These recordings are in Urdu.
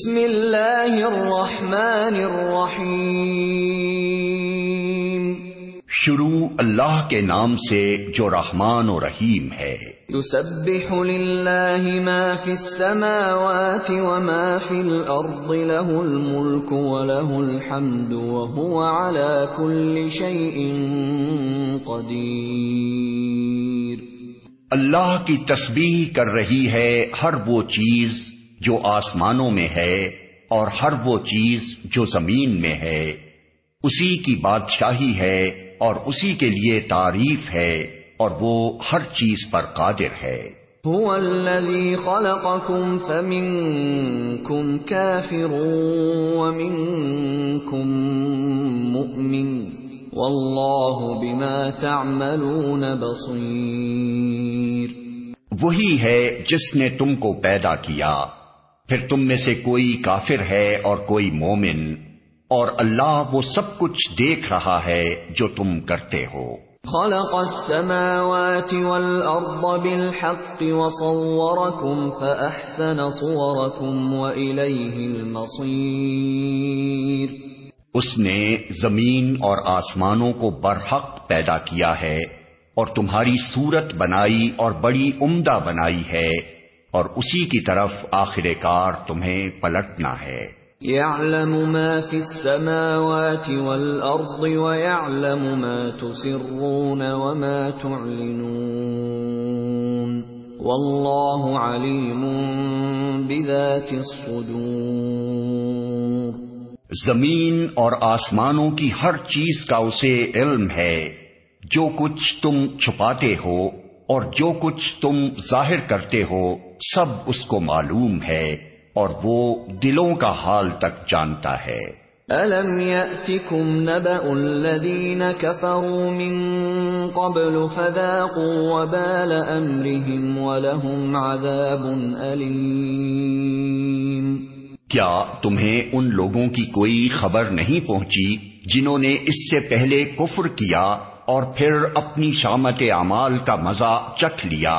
بسم اللہ الرحمن الرحیم۔ شروع اللہ کے نام سے جو رحمان و رحیم ہے۔ يسبح للہ ما فی السماوات وما فی الارض له الملک وله الحمد وهو على كل شيء قدیر۔ اللہ کی تسبیح کر رہی ہے ہر وہ چیز جو آسمانوں میں ہے اور ہر وہ چیز جو زمین میں ہے اسی کی بادشاہی ہے اور اسی کے لیے تعریف ہے اور وہ ہر چیز پر قادر ہے۔ هو الذي خلقكم فمنكم كافر ومنكم مؤمن والله بما تعملون بصير۔ وہی ہے جس نے تم کو پیدا کیا۔ پھر تم میں سے کوئی کافر ہے اور کوئی مومن اور اللہ وہ سب کچھ دیکھ رہا ہے جو تم کرتے ہو۔ خلق السماوات والأرض بالحق وصوركم فأحسن صوركم وإليه المصير۔ اس نے زمین اور آسمانوں کو برحق پیدا کیا ہے اور تمہاری صورت بنائی اور بڑی عمدہ بنائی ہے۔ اور اسی کی طرف آخر کار تمہیں پلٹنا ہے۔ يعلم ما في السماوات والأرض ويعلم ما تسرون وما تعلنون۔ والله عليم بذات الصدور۔ زمین اور آسمانوں کی ہر چیز کا اسے علم ہے۔ جو کچھ تم چھپاتے ہو اور جو کچھ تم ظاہر کرتے ہو سب اس کو معلوم ہے اور وہ دلوں کا حال تک جانتا ہے۔ أَلَمْ يَأْتِكُمْ نَبَأُ الَّذِينَ كَفَرُوا مِن قَبْلُ فَذَاقُوا وَبَالَ أَمْرِهِمْ وَلَهُمْ عَذَابٌ أَلِيمٌ۔ کیا تمہیں ان لوگوں کی کوئی خبر نہیں پہنچی جنہوں نے اس سے پہلے کفر کیا؟ اور پھر اپنی شامت اعمال کا مزہ چکھ لیا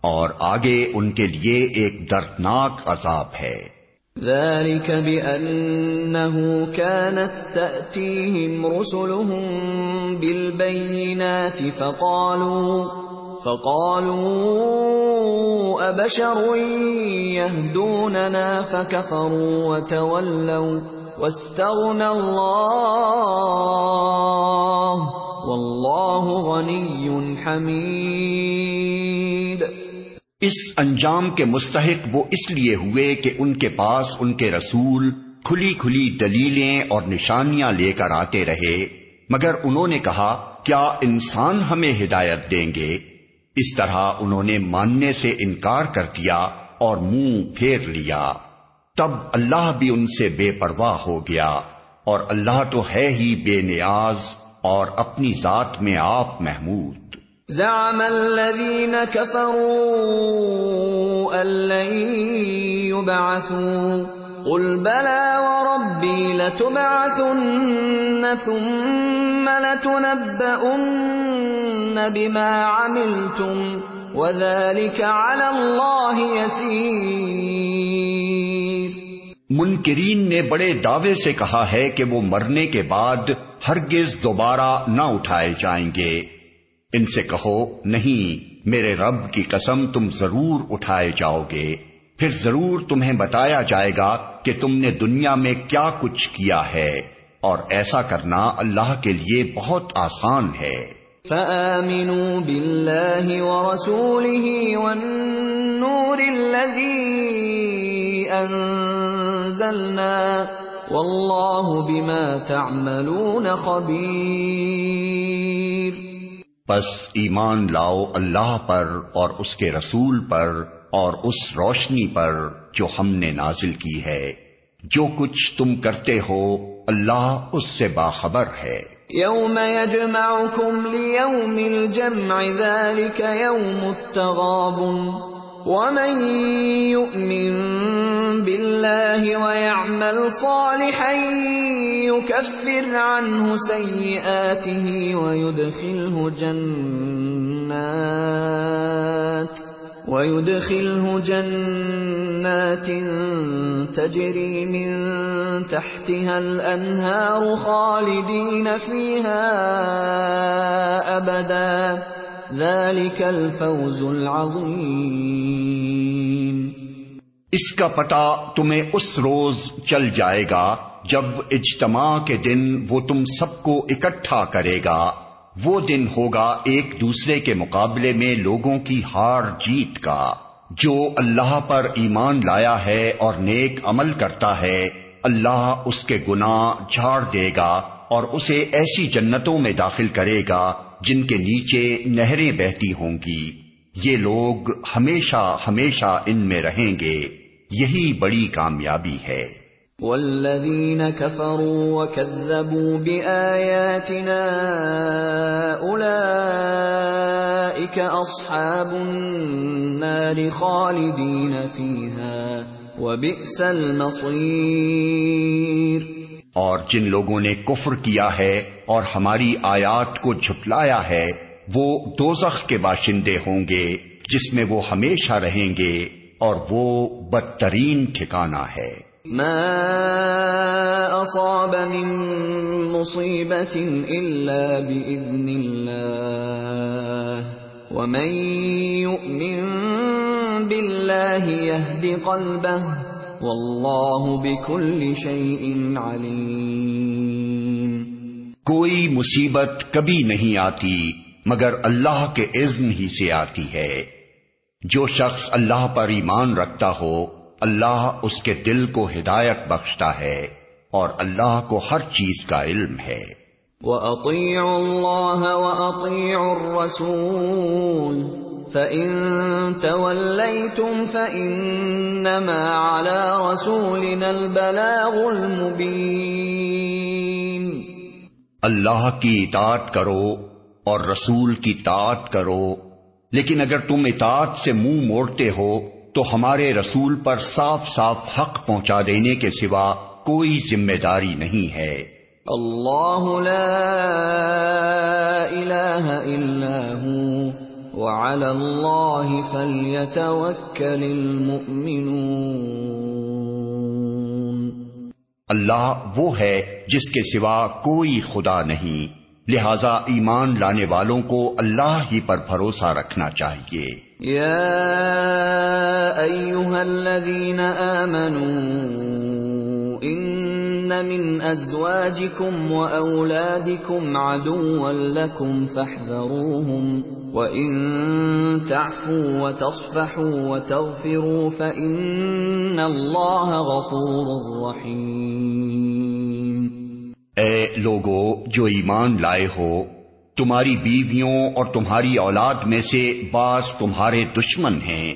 اور آگے ان کے لیے ایک دردناک عذاب ہے۔ ذلك بأنه كانت تأتيهم رسلهم بالبينات فقالوا فقالوا أبشر يهدوننا فكفروا وتولوا واستغنى الله حمید۔ اس انجام کے مستحق وہ اس لیے ہوئے کہ ان کے پاس ان کے رسول کھلی کھلی دلیلیں اور نشانیاں لے کر آتے رہے، مگر انہوں نے کہا، کیا انسان ہمیں ہدایت دیں گے؟ اس طرح انہوں نے ماننے سے انکار کر دیا اور منہ پھیر لیا۔ تب اللہ بھی ان سے بے پرواہ ہو گیا، اور اللہ تو ہے ہی بے نیاز اور اپنی ذات میں آپ محمود۔ زعم الذين كفروا أن لن يبعثوا. قل بلى وربي لتبعثن ثم لتنبؤن بما عملتم وذلك على الله يسير. منکرین نے بڑے دعوے سے کہا ہے کہ وہ مرنے کے بعد ہرگز دوبارہ نہ اٹھائے جائیں گے۔ ان سے کہو، نہیں، میرے رب کی قسم تم ضرور اٹھائے جاؤ گے۔ پھر ضرور تمہیں بتایا جائے گا کہ تم نے دنیا میں کیا کچھ کیا ہے۔ اور ایسا کرنا اللہ کے لیے بہت آسان ہے۔ فآمنوا بالله ورسوله والنور الذي انزلنا واللہ بما تعملون خبیر۔ پس ایمان لاؤ اللہ پر اور اس کے رسول پر اور اس روشنی پر جو ہم نے نازل کی ہے۔ جو کچھ تم کرتے ہو، اللہ اس سے باخبر ہے۔ یوم یجمعکم لیوم الجمع ذلك یوم التغابن ومن يؤمن بالله ويعمل صالحا يكفر عنه سيئاته ويدخله جنات وَيُدْخِلْهُ جَنَّاتٍ تَجْرِي مِن تَحْتِهَا الْأَنْهَارُ خَالِدِينَ فِيهَا أَبَدًا ذَلِكَ الْفَوْزُ الْعَظِيمُ اس کا پتہ تمہیں اس روز چل جائے گا جب اجتماع کے دن وہ تم سب کو اکٹھا کرے گا، وہ دن ہوگا ایک دوسرے کے مقابلے میں لوگوں کی ہار جیت کا، جو اللہ پر ایمان لایا ہے اور نیک عمل کرتا ہے، اللہ اس کے گناہ جھاڑ دے گا اور اسے ایسی جنتوں میں داخل کرے گا جن کے نیچے نہریں بہتی ہوں گی۔ یہ لوگ ہمیشہ ہمیشہ ان میں رہیں گے۔ یہی بڑی کامیابی ہے۔ والذین كفروا وكذبوا بآیاتنا اولئیک اصحاب النار خالدین فیها وبئس المصیر اور جن لوگوں نے کفر کیا ہے اور ہماری آیات کو جھٹلایا ہے، وہ دوزخ کے باشندے ہوں گے، جس میں وہ ہمیشہ رہیں گے اور وہ بدترین ٹھکانہ ہے۔ ما اصاب من مصیبت الا باذن الله ومن يؤمن بالله يهد قلبه والله بكل شيء عليم کوئی مصیبت کبھی نہیں آتی، مگر اللہ کے اذن ہی سے آتی ہے۔ جو شخص اللہ پر ایمان رکھتا ہو اللہ اس کے دل کو ہدایت بخشتا ہے اور اللہ کو ہر چیز کا علم ہے۔ وَأَطِيعُوا اللَّهَ وَأَطِيعُوا الرَّسُولَ فَإِن تَوَلَّيْتُمْ فَإِنَّمَا عَلَى رَسُولِنَا الْبَلَاغُ الْمُبِينَ۔ اللہ کی اطاعت کرو اور رسول کی طاعت کرو لیکن اگر تم اطاعت سے منہ مو موڑتے ہو تو ہمارے رسول پر صاف صاف حق پہنچا دینے کے سوا کوئی ذمہ داری نہیں ہے۔ اللہ لا الہ الا وعلى اللہ فلیتوکل المؤمنون۔ اللہ وہ ہے جس کے سوا کوئی خدا نہیں۔ لہذا ایمان لانے والوں کو اللہ ہی پر بھروسہ رکھنا چاہیے۔ يا ايها الذين امنوا ان من ازواجكم واولادكم عدوا لكم فاحذروهم وان تعفوا وتصفحوا وتغفروا فان الله غفور رحيم اے لوگو، جو ایمان لائے ہو، تمہاری بیویوں اور تمہاری اولاد میں سے بعض تمہارے دشمن ہیں۔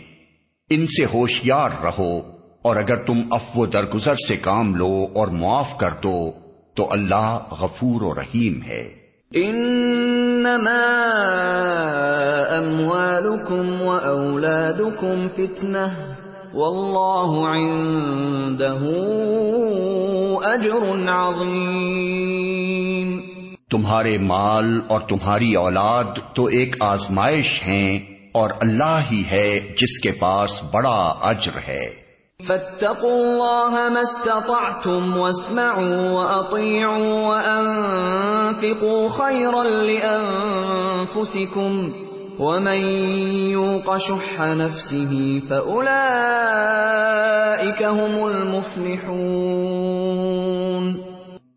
ان سے ہوشیار رہو، اور اگر تم افو درگزر سے کام لو اور معاف کر دو، تو اللہ غفور و رحیم ہے۔ انما اموالکم و اولادکم فتنہ۔ واللہ عنده اجر عظیم۔ تمہارے مال اور تمہاری اولاد تو ایک آزمائش ہیں اور اللہ ہی ہے جس کے پاس بڑا اجر ہے۔ فاتقوا الله ما استطعتم واسمعوا واطيعوا وانفقوا خيرا لانفسكم ومن يوق شح نفسه فاولئك هم المفلحون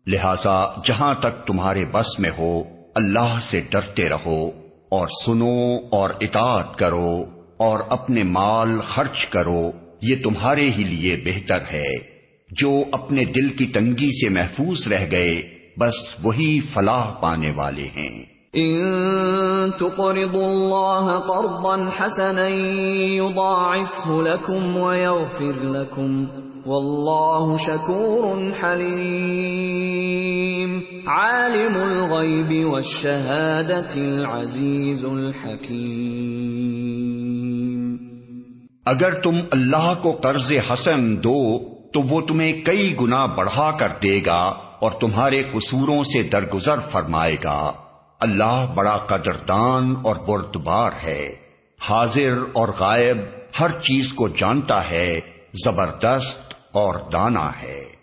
لہذا جہاں تک تمہارے بس میں ہو، اللہ سے ڈرتے رہو اور سنو اور اطاعت کرو اور اپنے مال خرچ کرو، یہ تمہارے ہی لیے بہتر ہے۔ جو اپنے دل کی تنگی سے محفوظ رہ گئے، بس وہی فلاح پانے والے ہیں۔ ان تقرضوا الله قرضا حسنا يضاعفه لكم ويغفر لكم واللہ شکور حلیم عالم الغیب والشہادت العزیز الحکیم اگر تم اللہ کو قرض حسن دو، تو وہ تمہیں کئی گنا بڑھا کر دے گا اور تمہارے قصوروں سے درگزر فرمائے گا۔ اللہ بڑا قدردان اور بردبار ہے۔ حاضر اور غائب ہر چیز کو جانتا ہے، زبردست اور دانا ہے۔